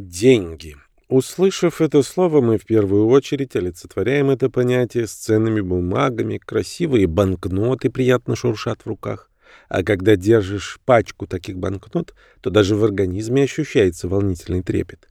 Деньги. Услышав это слово, мы в первую очередь олицетворяем это понятие с ценными бумагами, красивые банкноты приятно шуршат в руках. А когда держишь пачку таких банкнот, то даже в организме ощущается волнительный трепет.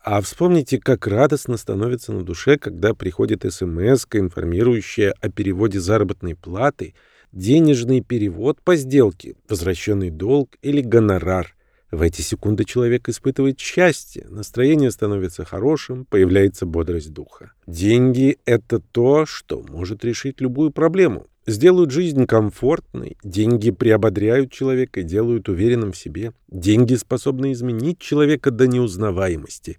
А вспомните, как радостно становится на душе, когда приходит смс информирующая о переводе заработной платы, денежный перевод по сделке, возвращенный долг или гонорар. В эти секунды человек испытывает счастье, настроение становится хорошим, появляется бодрость духа. Деньги — это то, что может решить любую проблему. Сделают жизнь комфортной, деньги приободряют человека и делают уверенным в себе. Деньги способны изменить человека до неузнаваемости,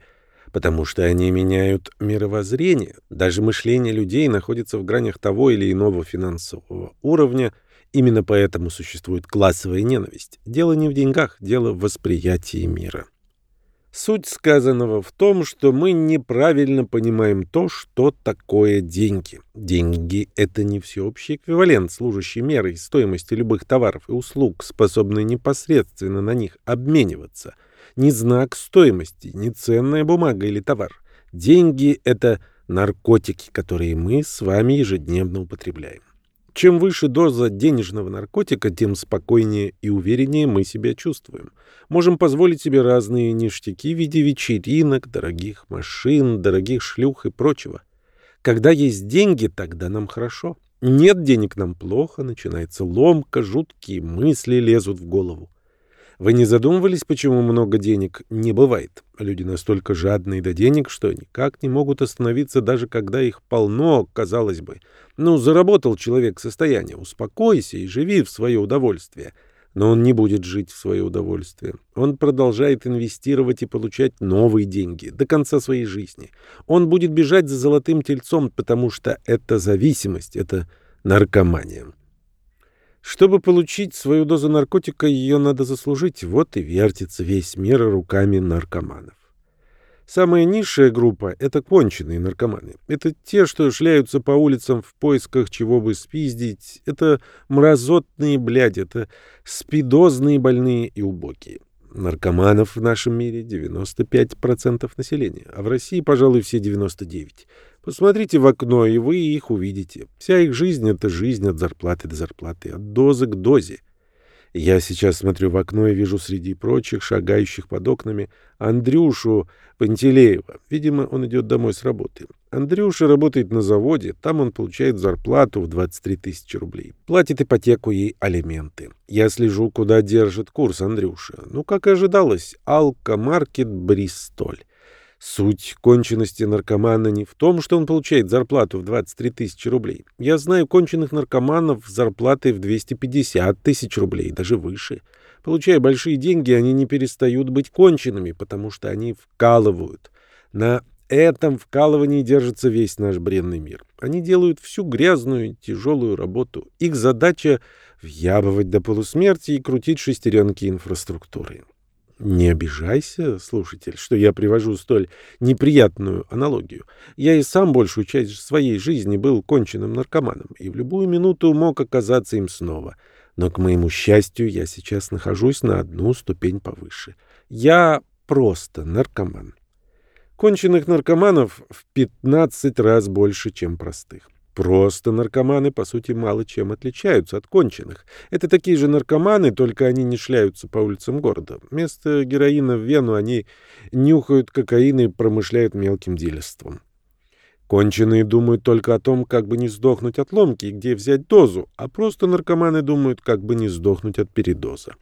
потому что они меняют мировоззрение. Даже мышление людей находится в гранях того или иного финансового уровня — Именно поэтому существует классовая ненависть. Дело не в деньгах, дело в восприятии мира. Суть сказанного в том, что мы неправильно понимаем то, что такое деньги. Деньги — это не всеобщий эквивалент, служащий мерой стоимости любых товаров и услуг, способный непосредственно на них обмениваться. Не знак стоимости, не ценная бумага или товар. Деньги — это наркотики, которые мы с вами ежедневно употребляем. Чем выше доза денежного наркотика, тем спокойнее и увереннее мы себя чувствуем. Можем позволить себе разные ништяки в виде вечеринок, дорогих машин, дорогих шлюх и прочего. Когда есть деньги, тогда нам хорошо. Нет денег, нам плохо, начинается ломка, жуткие мысли лезут в голову. Вы не задумывались, почему много денег не бывает? Люди настолько жадные до денег, что никак не могут остановиться, даже когда их полно, казалось бы. Ну, заработал человек состояние, успокойся и живи в свое удовольствие. Но он не будет жить в свое удовольствие. Он продолжает инвестировать и получать новые деньги до конца своей жизни. Он будет бежать за золотым тельцом, потому что это зависимость, это наркомания. Чтобы получить свою дозу наркотика, ее надо заслужить. Вот и вертится весь мир руками наркоманов. Самая низшая группа — это конченые наркоманы. Это те, что шляются по улицам в поисках чего бы спиздить. Это мразотные бляди, это спидозные больные и убогие. Наркоманов в нашем мире 95% населения, а в России, пожалуй, все 99%. Посмотрите в окно, и вы их увидите. Вся их жизнь — это жизнь от зарплаты до зарплаты, от дозы к дозе. Я сейчас смотрю в окно и вижу среди прочих, шагающих под окнами, Андрюшу Пантелеева. Видимо, он идет домой с работы. Андрюша работает на заводе, там он получает зарплату в 23 тысячи рублей. Платит ипотеку и алименты. Я слежу, куда держит курс Андрюша. Ну, как и ожидалось, Алка-маркет Бристоль. Суть конченности наркомана не в том, что он получает зарплату в 23 тысячи рублей. Я знаю конченых наркоманов с зарплатой в 250 тысяч рублей, даже выше. Получая большие деньги, они не перестают быть конченными, потому что они вкалывают. На этом вкалывании держится весь наш бренный мир. Они делают всю грязную, тяжелую работу. Их задача — въябывать до полусмерти и крутить шестеренки инфраструктуры. Не обижайся, слушатель, что я привожу столь неприятную аналогию. Я и сам большую часть своей жизни был конченным наркоманом и в любую минуту мог оказаться им снова. Но, к моему счастью, я сейчас нахожусь на одну ступень повыше. Я просто наркоман. Конченных наркоманов в 15 раз больше, чем простых. Просто наркоманы, по сути, мало чем отличаются от конченых. Это такие же наркоманы, только они не шляются по улицам города. Вместо героина в вену они нюхают кокаин и промышляют мелким дилерством. Конченые думают только о том, как бы не сдохнуть от ломки и где взять дозу, а просто наркоманы думают, как бы не сдохнуть от передоза.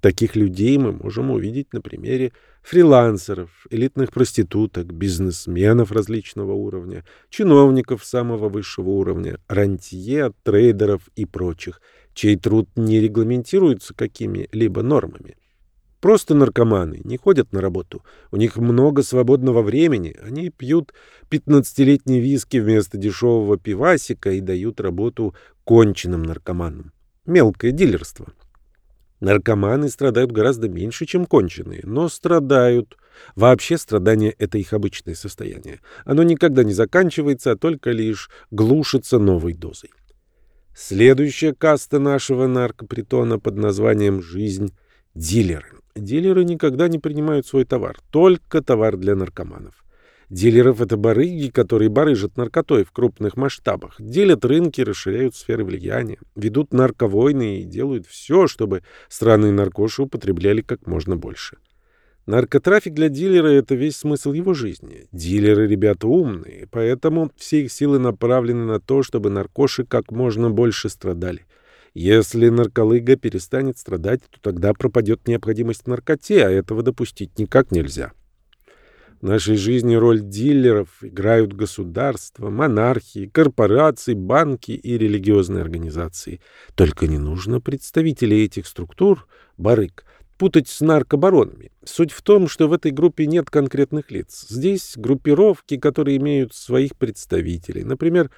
Таких людей мы можем увидеть на примере фрилансеров, элитных проституток, бизнесменов различного уровня, чиновников самого высшего уровня, рантье, трейдеров и прочих, чей труд не регламентируется какими-либо нормами. Просто наркоманы не ходят на работу. У них много свободного времени. Они пьют 15-летние виски вместо дешевого пивасика и дают работу конченным наркоманам. Мелкое дилерство. Наркоманы страдают гораздо меньше, чем конченые, но страдают. Вообще страдание — это их обычное состояние. Оно никогда не заканчивается, а только лишь глушится новой дозой. Следующая каста нашего наркопритона под названием «Жизнь» — дилеры. Дилеры никогда не принимают свой товар, только товар для наркоманов. Дилеров — это барыги, которые барыжат наркотой в крупных масштабах, делят рынки, расширяют сферы влияния, ведут нарковойны и делают все, чтобы страны наркоши употребляли как можно больше. Наркотрафик для дилера — это весь смысл его жизни. Дилеры — ребята умные, поэтому все их силы направлены на то, чтобы наркоши как можно больше страдали. Если нарколыга перестанет страдать, то тогда пропадет необходимость в наркоте, а этого допустить никак нельзя. В нашей жизни роль дилеров играют государства, монархии, корпорации, банки и религиозные организации. Только не нужно представителей этих структур, барыг, путать с наркобаронами. Суть в том, что в этой группе нет конкретных лиц. Здесь группировки, которые имеют своих представителей. Например,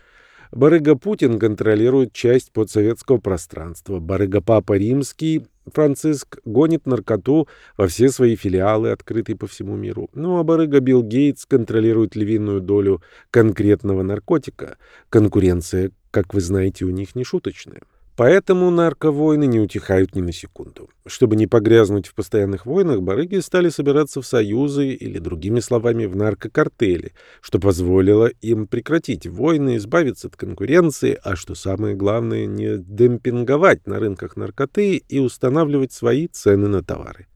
Барыга Путин контролирует часть подсоветского пространства. Барыга Папа Римский Франциск гонит наркоту во все свои филиалы, открытые по всему миру. Ну а барыга Билл Гейтс контролирует львиную долю конкретного наркотика. Конкуренция, как вы знаете, у них не шуточная. Поэтому нарковойны не утихают ни на секунду. Чтобы не погрязнуть в постоянных войнах, барыги стали собираться в союзы или, другими словами, в наркокартели, что позволило им прекратить войны, избавиться от конкуренции, а что самое главное, не демпинговать на рынках наркоты и устанавливать свои цены на товары.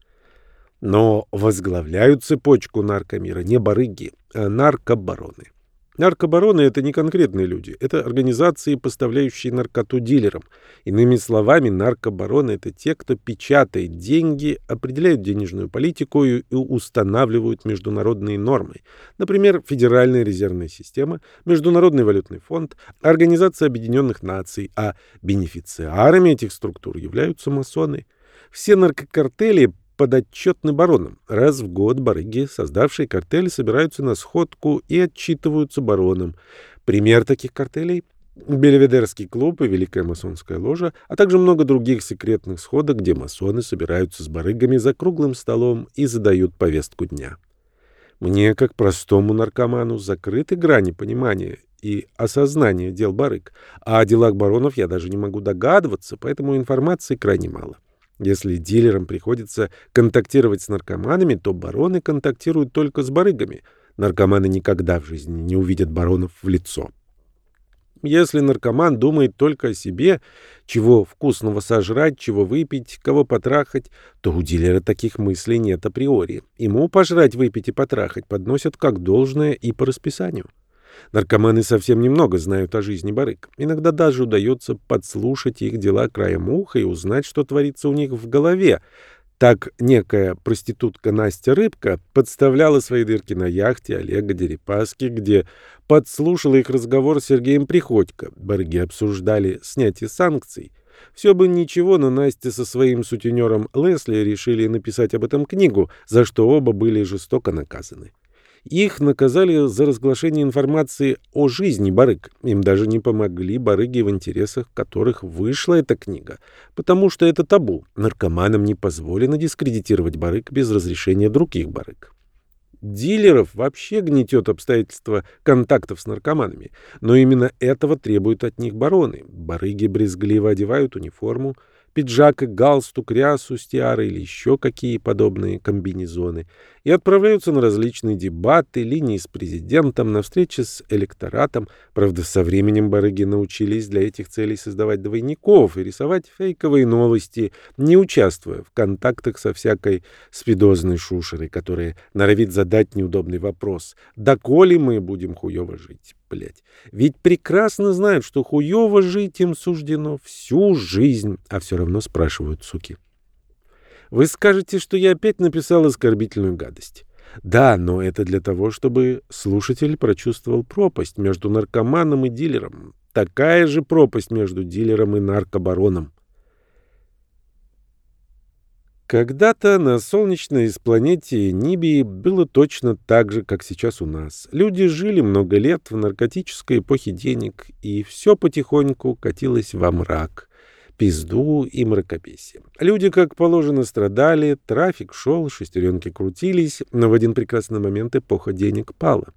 Но возглавляют цепочку наркомира не барыги, а наркобароны. Наркобароны — это не конкретные люди, это организации, поставляющие наркоту дилерам. Иными словами, наркобароны — это те, кто печатает деньги, определяют денежную политику и устанавливают международные нормы. Например, Федеральная резервная система, Международный валютный фонд, Организация Объединенных Наций, а бенефициарами этих структур являются масоны. Все наркокартели подотчетны баронам. Раз в год барыги, создавшие картели, собираются на сходку и отчитываются баронам. Пример таких картелей — Бельведерский клуб и Великая масонская ложа, а также много других секретных сходок, где масоны собираются с барыгами за круглым столом и задают повестку дня. Мне, как простому наркоману, закрыты грани понимания и осознания дел барыг, а о делах баронов я даже не могу догадываться, поэтому информации крайне мало. Если дилерам приходится контактировать с наркоманами, то бароны контактируют только с барыгами. Наркоманы никогда в жизни не увидят баронов в лицо. Если наркоман думает только о себе, чего вкусного сожрать, чего выпить, кого потрахать, то у дилера таких мыслей нет априори. Ему пожрать, выпить и потрахать подносят как должное и по расписанию. Наркоманы совсем немного знают о жизни барыг. Иногда даже удается подслушать их дела краем уха и узнать, что творится у них в голове. Так некая проститутка Настя Рыбка подставляла свои дырки на яхте Олега Дерипаски, где подслушала их разговор с Сергеем Приходько. Барыги обсуждали снятие санкций. Все бы ничего, но Настя со своим сутенером Лесли решили написать об этом книгу, за что оба были жестоко наказаны. Их наказали за разглашение информации о жизни барыг. Им даже не помогли барыги, в интересах которых вышла эта книга, потому что это табу. Наркоманам не позволено дискредитировать барыг без разрешения других барыг. Дилеров вообще гнетет обстоятельства контактов с наркоманами, но именно этого требуют от них бароны. Барыги брезгливо одевают униформу, пиджак и галстук, рясу с тиарой или еще какие подобные комбинезоны, и отправляются на различные дебаты, линии с президентом, на встречи с электоратом. Правда, со временем барыги научились для этих целей создавать двойников и рисовать фейковые новости, не участвуя в контактах со всякой спидозной шушерой, которая норовит задать неудобный вопрос «Доколе мы будем хуево жить?» блядь. Ведь прекрасно знают, что хуево жить им суждено всю жизнь, а все равно спрашивают, суки. Вы скажете, что я опять написал оскорбительную гадость. Да, но это для того, чтобы слушатель прочувствовал пропасть между наркоманом и дилером. Такая же пропасть между дилером и наркобароном. Когда-то на солнечной планете Нибии было точно так же, как сейчас у нас. Люди жили много лет в наркотической эпохе денег, и все потихоньку катилось во мрак, пизду и мракопесие. Люди, как положено, страдали, трафик шел, шестеренки крутились, но в один прекрасный момент эпоха денег пала.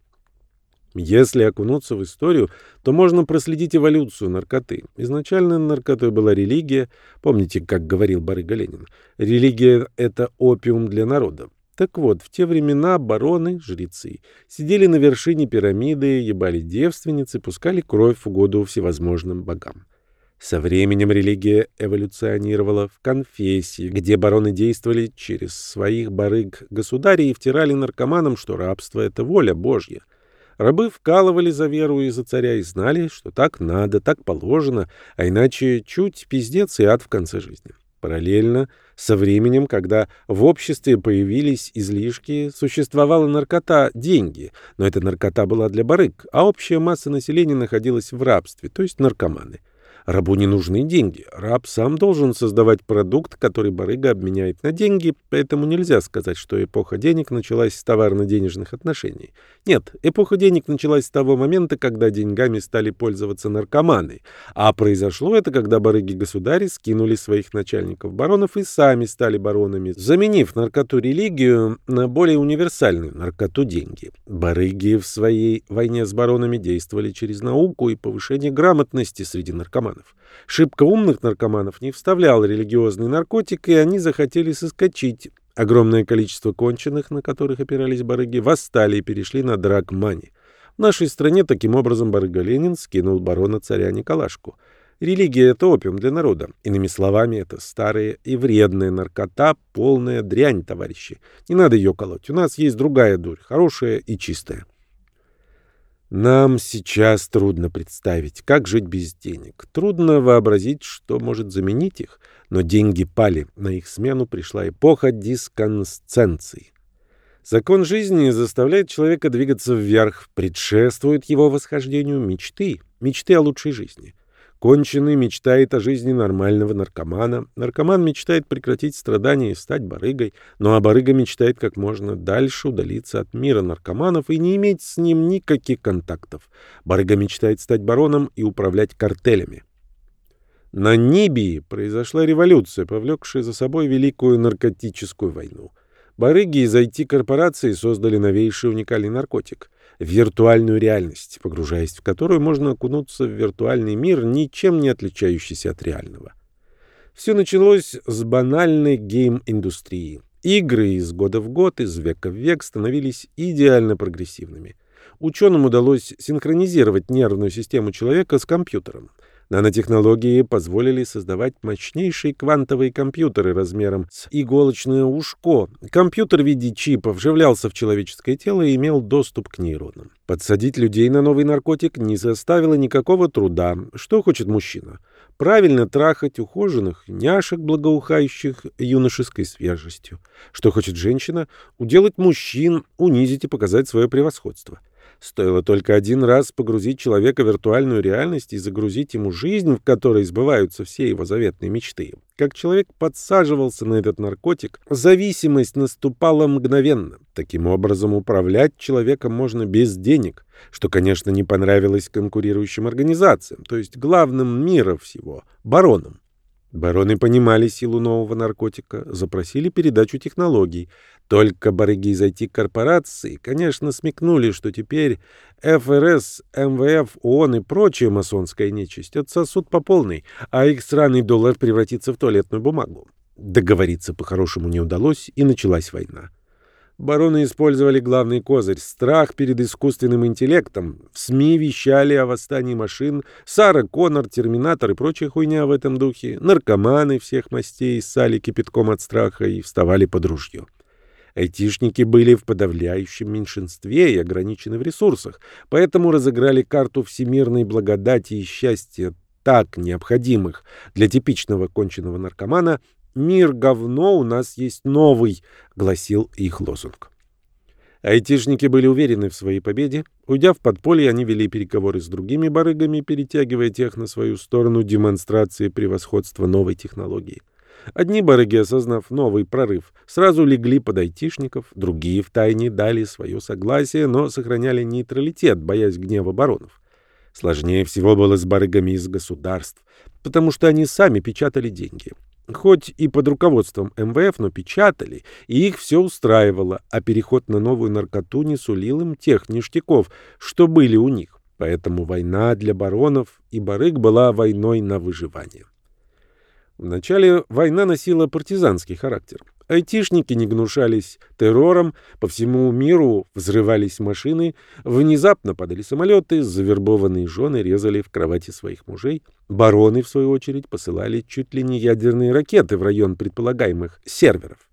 Если окунуться в историю, то можно проследить эволюцию наркоты. Изначально наркотой была религия. Помните, как говорил Барыга Ленин? Религия — это опиум для народа. Так вот, в те времена бароны, жрецы, сидели на вершине пирамиды, ебали девственницы, пускали кровь в угоду всевозможным богам. Со временем религия эволюционировала в конфессии, где бароны действовали через своих барыг-государей и втирали наркоманам, что рабство — это воля Божья. Рабы вкалывали за веру и за царя и знали, что так надо, так положено, а иначе чуть пиздец и ад в конце жизни. Параллельно, со временем, когда в обществе появились излишки, существовала наркота – деньги, но эта наркота была для барыг, а общая масса населения находилась в рабстве, то есть наркоманы. Рабу не нужны деньги. Раб сам должен создавать продукт, который барыга обменяет на деньги, поэтому нельзя сказать, что эпоха денег началась с товарно-денежных отношений. Нет, эпоха денег началась с того момента, когда деньгами стали пользоваться наркоманы. А произошло это, когда барыги-государи скинули своих начальников-баронов и сами стали баронами, заменив наркоту-религию на более универсальную наркоту-деньги. Барыги в своей войне с баронами действовали через науку и повышение грамотности среди наркоманов наркоманов. Шибко умных наркоманов не вставлял религиозный наркотик, и они захотели соскочить. Огромное количество конченых, на которых опирались барыги, восстали и перешли на драгмани. В нашей стране таким образом барыга Ленин скинул барона царя Николашку. Религия — это опиум для народа. Иными словами, это старая и вредная наркота, полная дрянь, товарищи. Не надо ее колоть. У нас есть другая дурь, хорошая и чистая. Нам сейчас трудно представить, как жить без денег. Трудно вообразить, что может заменить их. Но деньги пали. На их смену пришла эпоха дисконсценции. Закон жизни заставляет человека двигаться вверх, предшествует его восхождению мечты, мечты о лучшей жизни. Конченый мечтает о жизни нормального наркомана. Наркоман мечтает прекратить страдания и стать барыгой. Ну а барыга мечтает как можно дальше удалиться от мира наркоманов и не иметь с ним никаких контактов. Барыга мечтает стать бароном и управлять картелями. На Нибии произошла революция, повлекшая за собой великую наркотическую войну. Барыги из IT-корпорации создали новейший уникальный наркотик — виртуальную реальность, погружаясь в которую можно окунуться в виртуальный мир, ничем не отличающийся от реального. Все началось с банальной гейм-индустрии. Игры из года в год, из века в век становились идеально прогрессивными. Ученым удалось синхронизировать нервную систему человека с компьютером. Нанотехнологии позволили создавать мощнейшие квантовые компьютеры размером с иголочное ушко. Компьютер в виде чипа вживлялся в человеческое тело и имел доступ к нейронам. Подсадить людей на новый наркотик не составило никакого труда. Что хочет мужчина? Правильно трахать ухоженных, няшек, благоухающих юношеской свежестью. Что хочет женщина? Уделать мужчин, унизить и показать свое превосходство. Стоило только один раз погрузить человека в виртуальную реальность и загрузить ему жизнь, в которой сбываются все его заветные мечты. Как человек подсаживался на этот наркотик, зависимость наступала мгновенно. Таким образом, управлять человеком можно без денег, что, конечно, не понравилось конкурирующим организациям, то есть главным мира всего — баронам. Бароны понимали силу нового наркотика, запросили передачу технологий. Только барыги из IT-корпорации, конечно, смекнули, что теперь ФРС, МВФ, ООН и прочая масонская нечисть отсосут по полной, а их сраный доллар превратится в туалетную бумагу. Договориться по-хорошему не удалось, и началась война. Бароны использовали главный козырь — страх перед искусственным интеллектом. В СМИ вещали о восстании машин, Сара Коннор, Терминатор и прочая хуйня в этом духе. Наркоманы всех мастей ссали кипятком от страха и вставали под ружье. Айтишники были в подавляющем меньшинстве и ограничены в ресурсах, поэтому разыграли карту всемирной благодати и счастья, так необходимых для типичного конченного наркомана, «Мир говно, у нас есть новый», — гласил их лозунг. Айтишники были уверены в своей победе. Уйдя в подполье, они вели переговоры с другими барыгами, перетягивая тех на свою сторону демонстрации превосходства новой технологии. Одни барыги, осознав новый прорыв, сразу легли под айтишников, другие втайне дали свое согласие, но сохраняли нейтралитет, боясь гнева баронов. Сложнее всего было с барыгами из государств, потому что они сами печатали деньги. хоть и под руководством МВФ, но печатали, и их все устраивало, а переход на новую наркоту не сулил им тех ништяков, что были у них. Поэтому война для баронов и барыг была войной на выживание. Вначале война носила партизанский характер. Айтишники не гнушались террором, по всему миру взрывались машины, внезапно падали самолеты, завербованные жены резали в кровати своих мужей. Бароны, в свою очередь, посылали чуть ли не ядерные ракеты в район предполагаемых серверов.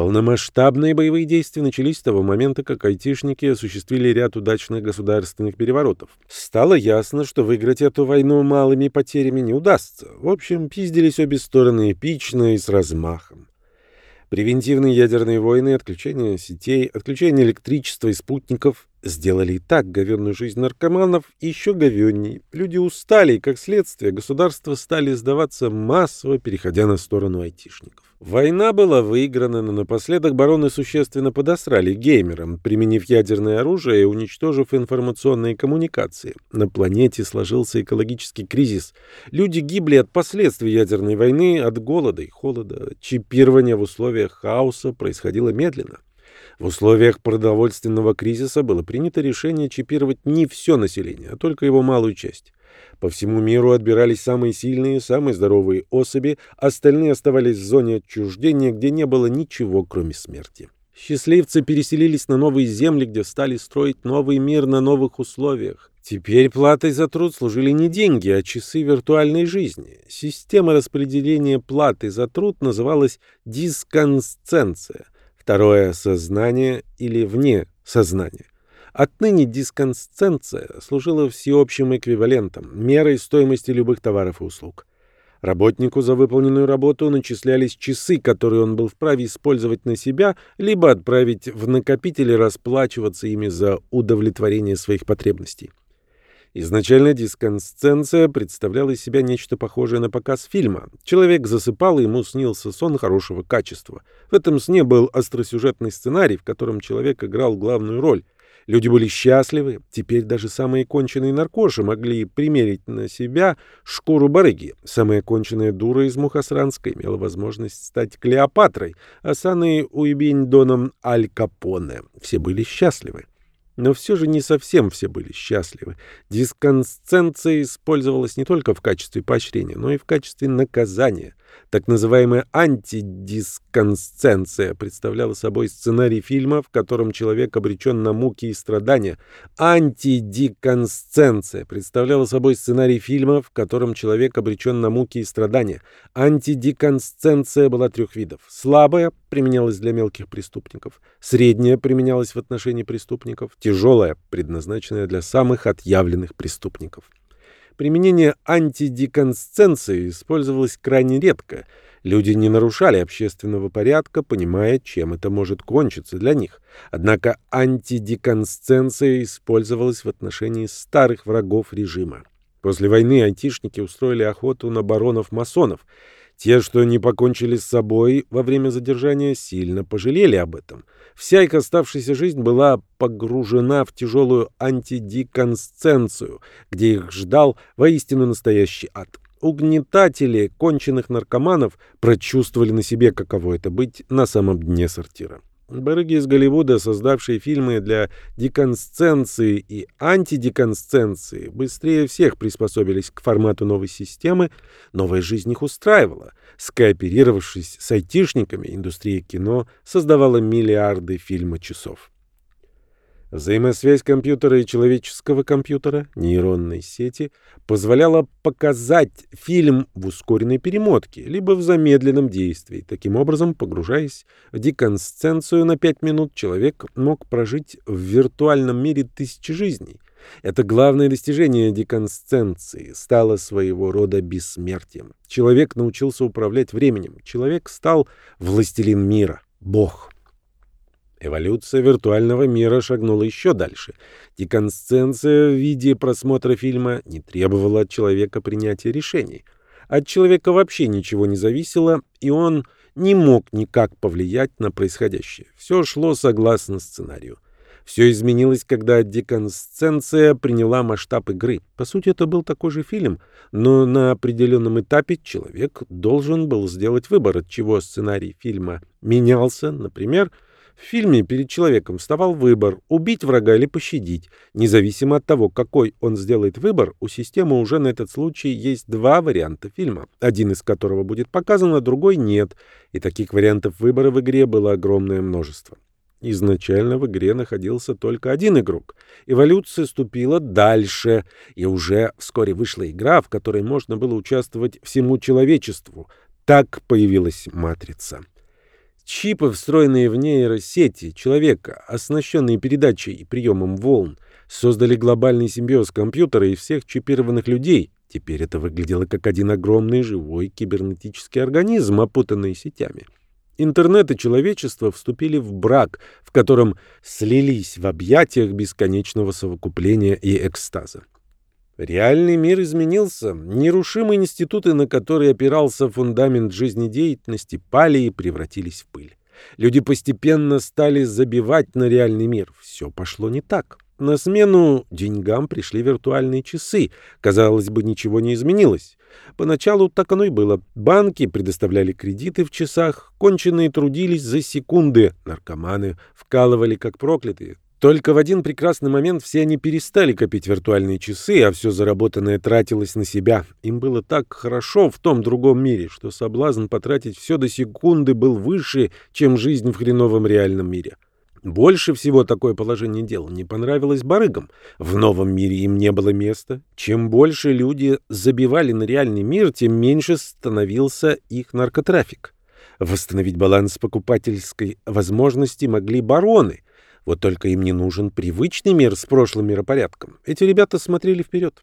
Полномасштабные боевые действия начались с того момента, как айтишники осуществили ряд удачных государственных переворотов. Стало ясно, что выиграть эту войну малыми потерями не удастся. В общем, пиздились обе стороны эпично и с размахом. Превентивные ядерные войны, отключение сетей, отключение электричества и спутников сделали и так говенную жизнь наркоманов еще говенней. Люди устали, и, как следствие, государства стали сдаваться массово, переходя на сторону айтишников. Война была выиграна, но напоследок бароны существенно подосрали геймерам, применив ядерное оружие и уничтожив информационные коммуникации. На планете сложился экологический кризис. Люди гибли от последствий ядерной войны, от голода и холода. Чипирование в условиях хаоса происходило медленно. В условиях продовольственного кризиса было принято решение чипировать не все население, а только его малую часть. По всему миру отбирались самые сильные, самые здоровые особи, остальные оставались в зоне отчуждения, где не было ничего, кроме смерти. Счастливцы переселились на новые земли, где стали строить новый мир на новых условиях. Теперь платой за труд служили не деньги, а часы виртуальной жизни. Система распределения платы за труд называлась дисконсценция. Второе — сознание или вне сознания. Отныне дисконсценция служила всеобщим эквивалентом, мерой стоимости любых товаров и услуг. Работнику за выполненную работу начислялись часы, которые он был вправе использовать на себя, либо отправить в накопитель и расплачиваться ими за удовлетворение своих потребностей. Изначально дисконсценция представляла из себя нечто похожее на показ фильма. Человек засыпал, и ему снился сон хорошего качества. В этом сне был остросюжетный сценарий, в котором человек играл главную роль — Люди были счастливы. Теперь даже самые конченые наркоши могли примерить на себя шкуру барыги. Самая конченая дура из Мухасранска имела возможность стать Клеопатрой, а самый Уйбень-Доном Аль Капоне. Все были счастливы. Но все же не совсем все были счастливы. Дисконсценция использовалась не только в качестве поощрения, но и в качестве наказания. Так называемая антидисконсценция представляла собой сценарий фильма, в котором человек обречен на муки и страдания. Антидиконсценция представляла собой сценарий фильма, в котором человек обречен на муки и страдания. Антидиконсценция была трех видов. Слабая применялась для мелких преступников, средняя применялась в отношении преступников, тяжелая, предназначенная для самых отъявленных преступников. Применение антидеконсценции использовалось крайне редко. Люди не нарушали общественного порядка, понимая, чем это может кончиться для них. Однако антидеконсценция использовалась в отношении старых врагов режима. После войны айтишники устроили охоту на баронов-масонов – те, что не покончили с собой во время задержания, сильно пожалели об этом. Вся их оставшаяся жизнь была погружена в тяжелую антидиконсценцию, где их ждал воистину настоящий ад. Угнетатели конченых наркоманов прочувствовали на себе, каково это быть на самом дне сортира. Барыги из Голливуда, создавшие фильмы для деконсценции и антидеконсценции, быстрее всех приспособились к формату новой системы, новая жизнь их устраивала. Скооперировавшись с айтишниками, индустрия кино создавала миллиарды фильма-часов. Взаимосвязь компьютера и человеческого компьютера, нейронной сети, позволяла показать фильм в ускоренной перемотке, либо в замедленном действии. Таким образом, погружаясь в деконсценцию на пять минут, человек мог прожить в виртуальном мире тысячи жизней. Это главное достижение деконсценции стало своего рода бессмертием. Человек научился управлять временем. Человек стал властелин мира, Бог. Эволюция виртуального мира шагнула еще дальше. Деконсценция в виде просмотра фильма не требовала от человека принятия решений. От человека вообще ничего не зависело, и он не мог никак повлиять на происходящее. Все шло согласно сценарию. Все изменилось, когда деконсценция приняла масштаб игры. По сути, это был такой же фильм, но на определенном этапе человек должен был сделать выбор, от чего сценарий фильма менялся. Например, в фильме перед человеком вставал выбор – убить врага или пощадить. Независимо от того, какой он сделает выбор, у системы уже на этот случай есть два варианта фильма, один из которого будет показан, а другой нет. И таких вариантов выбора в игре было огромное множество. Изначально в игре находился только один игрок. Эволюция ступила дальше, и уже вскоре вышла игра, в которой можно было участвовать всему человечеству. Так появилась «Матрица». Чипы, встроенные в нейросети человека, оснащенные передачей и приемом волн, создали глобальный симбиоз компьютера и всех чипированных людей. Теперь это выглядело как один огромный живой кибернетический организм, опутанный сетями. Интернет и человечество вступили в брак, в котором слились в объятиях бесконечного совокупления и экстаза. Реальный мир изменился. Нерушимые институты, на которые опирался фундамент жизнедеятельности, пали и превратились в пыль. Люди постепенно стали забивать на реальный мир. Все пошло не так. На смену деньгам пришли виртуальные часы. Казалось бы, ничего не изменилось. Поначалу так оно и было. Банки предоставляли кредиты в часах, конченые трудились за секунды, наркоманы вкалывали как проклятые. Только в один прекрасный момент все они перестали копить виртуальные часы, а все заработанное тратилось на себя. Им было так хорошо в том другом мире, что соблазн потратить все до секунды был выше, чем жизнь в хреновом реальном мире. Больше всего такое положение дел не понравилось барыгам. В новом мире им не было места. Чем больше люди забивали на реальный мир, тем меньше становился их наркотрафик. Восстановить баланс покупательской возможности могли бароны — вот только им не нужен привычный мир с прошлым миропорядком. Эти ребята смотрели вперед.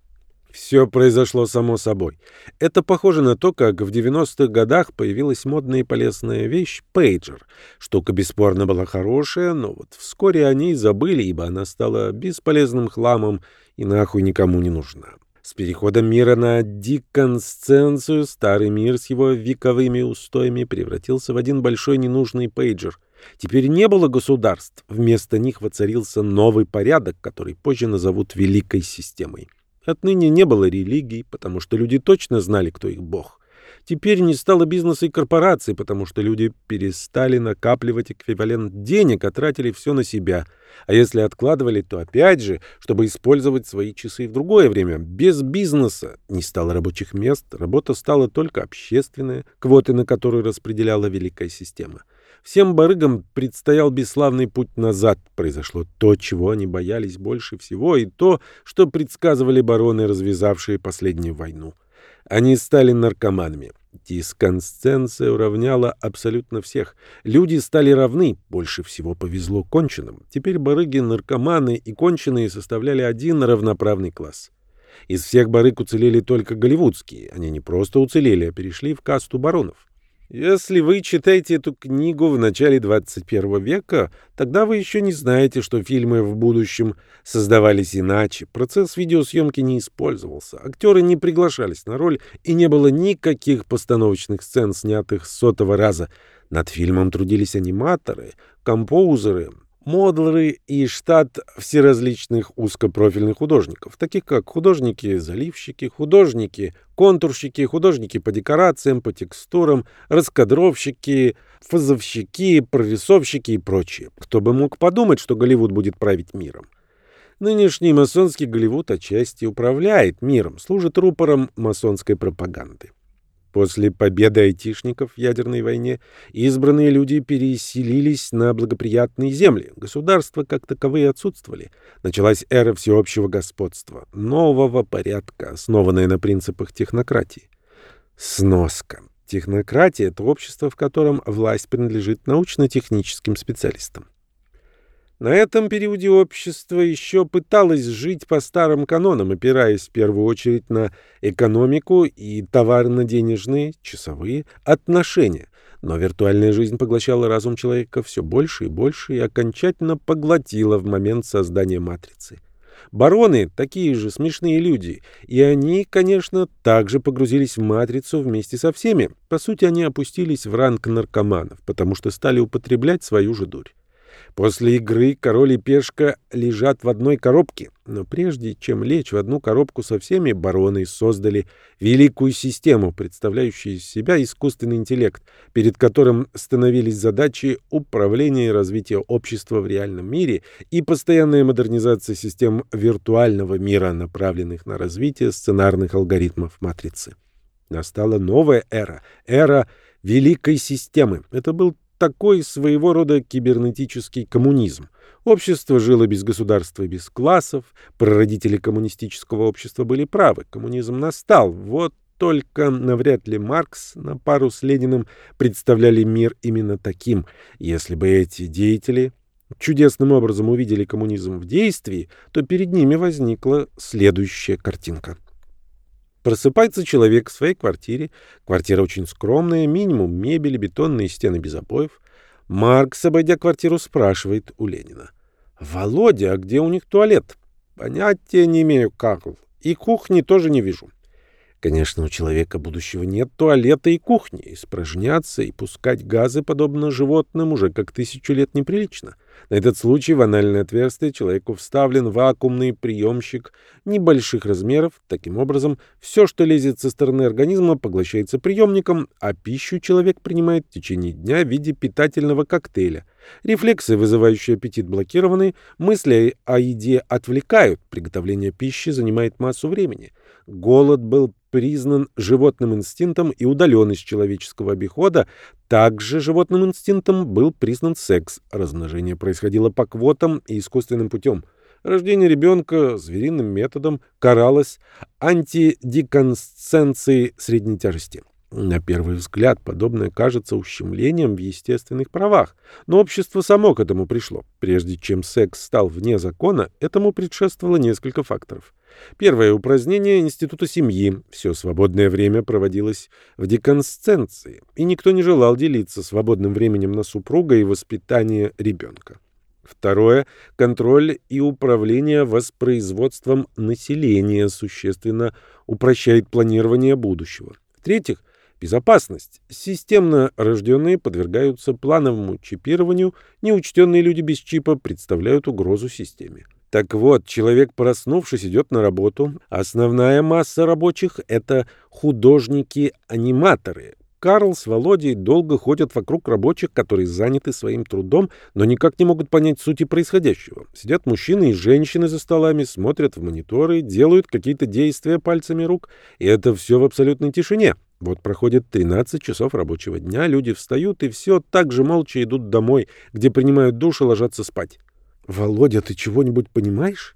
Все произошло само собой. Это похоже на то, как в 90-х годах появилась модная и полезная вещь — пейджер. Штука бесспорно была хорошая, но вот вскоре о ней забыли, ибо она стала бесполезным хламом и нахуй никому не нужна. С переходом мира на деконсценцию старый мир с его вековыми устоями превратился в один большой ненужный пейджер — Теперь не было государств, вместо них воцарился новый порядок, который позже назовут Великой системой. Отныне не было религий, потому что люди точно знали, кто их бог. Теперь не стало бизнеса и корпораций, потому что люди перестали накапливать эквивалент денег, а тратили все на себя. А если откладывали, то опять же, чтобы использовать свои часы в другое время. Без бизнеса не стало рабочих мест, работа стала только общественная, квоты на которую распределяла великая система. Всем барыгам предстоял бесславный путь назад. Произошло то, чего они боялись больше всего, и то, что предсказывали бароны, развязавшие последнюю войну. Они стали наркоманами. Дисконсценция уравняла абсолютно всех. Люди стали равны. Больше всего повезло конченым. Теперь барыги, наркоманы и конченые составляли один равноправный класс. Из всех барыг уцелели только голливудские. Они не просто уцелели, а перешли в касту баронов. Если вы читаете эту книгу в начале 21 века, тогда вы еще не знаете, что фильмы в будущем создавались иначе. Процесс видеосъемки не использовался, актеры не приглашались на роль, и не было никаких постановочных сцен, снятых с сотого раза. Над фильмом трудились аниматоры, композеры, модлеры и штат всеразличных узкопрофильных художников, таких как художники-заливщики, художники-контурщики, художники по декорациям, по текстурам, раскадровщики, фазовщики, прорисовщики и прочие. Кто бы мог подумать, что Голливуд будет править миром. Нынешний масонский Голливуд отчасти управляет миром, служит рупором масонской пропаганды. После победы айтишников в ядерной войне избранные люди переселились на благоприятные земли. Государства как таковые отсутствовали. Началась эра всеобщего господства, нового порядка, основанная на принципах технократии. Сноска. Технократия — это общество, в котором власть принадлежит научно-техническим специалистам. На этом периоде общество еще пыталось жить по старым канонам, опираясь в первую очередь на экономику и товарно-денежные, часовые отношения. Но виртуальная жизнь поглощала разум человека все больше и больше и окончательно поглотила в момент создания матрицы. Бароны — такие же смешные люди, и они, конечно, также погрузились в матрицу вместе со всеми. По сути, они опустились в ранг наркоманов, потому что стали употреблять свою же дурь. После игры король и пешка лежат в одной коробке, но прежде чем лечь в одну коробку со всеми, бароны создали великую систему, представляющую из себя искусственный интеллект, перед которым становились задачи управления и развития общества в реальном мире и постоянная модернизация систем виртуального мира, направленных на развитие сценарных алгоритмов матрицы. Настала новая эра, эра великой системы. Это был такой своего рода кибернетический коммунизм. Общество жило без государства и без классов. Прародители коммунистического общества были правы. Коммунизм настал. Вот только навряд ли Маркс на пару с Лениным представляли мир именно таким. Если бы эти деятели чудесным образом увидели коммунизм в действии, то перед ними возникла следующая картинка. Просыпается человек в своей квартире. Квартира очень скромная, минимум мебели, бетонные стены без обоев. Маркс, обойдя квартиру, спрашивает у Ленина. «Володя, а где у них туалет?» «Понятия не имею, Карл. И кухни тоже не вижу». Конечно, у человека будущего нет туалета и кухни. Испражняться и пускать газы, подобно животным, уже как тысячу лет неприлично. На этот случай в анальное отверстие человеку вставлен вакуумный приемщик небольших размеров. Таким образом, все, что лезет со стороны организма, поглощается приемником, а пищу человек принимает в течение дня в виде питательного коктейля. Рефлексы, вызывающие аппетит, блокированы, мысли о еде отвлекают, приготовление пищи занимает массу времени. Голод был признан животным инстинктом и удален из человеческого обихода, также животным инстинктом был признан секс. Размножение происходило по квотам и искусственным путем. Рождение ребенка звериным методом каралось антидеконсценцией средней тяжести. На первый взгляд подобное кажется ущемлением в естественных правах, но общество само к этому пришло. Прежде чем секс стал вне закона, этому предшествовало несколько факторов. Первое — упразднение института семьи. Все свободное время проводилось в деконсценции, и никто не желал делиться свободным временем на супруга и воспитание ребенка. Второе — контроль и управление воспроизводством населения существенно упрощает планирование будущего. В-третьих, Безопасность. Системно рожденные подвергаются плановому чипированию, неучтенные люди без чипа представляют угрозу системе. Так вот, человек, проснувшись, идет на работу. Основная масса рабочих — это художники-аниматоры. Карл с Володей долго ходят вокруг рабочих, которые заняты своим трудом, но никак не могут понять сути происходящего. Сидят мужчины и женщины за столами, смотрят в мониторы, делают какие-то действия пальцами рук, и это все в абсолютной тишине. Вот проходит 13 часов рабочего дня, люди встают и все так же молча идут домой, где принимают душ и ложатся спать. «Володя, ты чего-нибудь понимаешь?»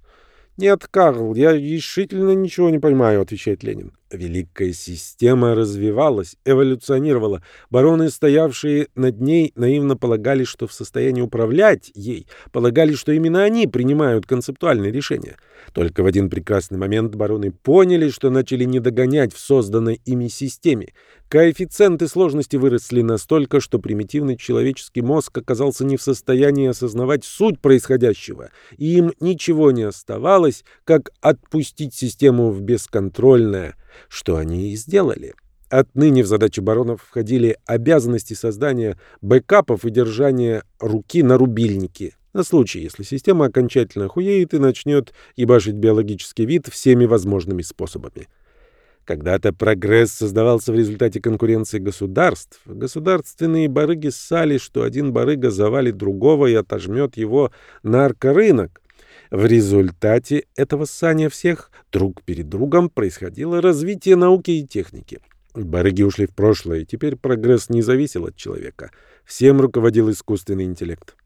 «Нет, Карл, я решительно ничего не понимаю», — отвечает Ленин. Великая система развивалась, эволюционировала. Бароны, стоявшие над ней, наивно полагали, что в состоянии управлять ей, полагали, что именно они принимают концептуальные решения. Только в один прекрасный момент бароны поняли, что начали не догонять в созданной ими системе. Коэффициенты сложности выросли настолько, что примитивный человеческий мозг оказался не в состоянии осознавать суть происходящего, и им ничего не оставалось, как отпустить систему в бесконтрольное – что они и сделали. Отныне в задачи баронов входили обязанности создания бэкапов и держания руки на рубильнике, на случай, если система окончательно хуеет и начнет ебашить биологический вид всеми возможными способами. Когда-то прогресс создавался в результате конкуренции государств. Государственные барыги ссали, что один барыга завалит другого и отожмет его наркорынок. В результате этого ссания всех друг перед другом происходило развитие науки и техники. Барыги ушли в прошлое, и теперь прогресс не зависел от человека. Всем руководил искусственный интеллект.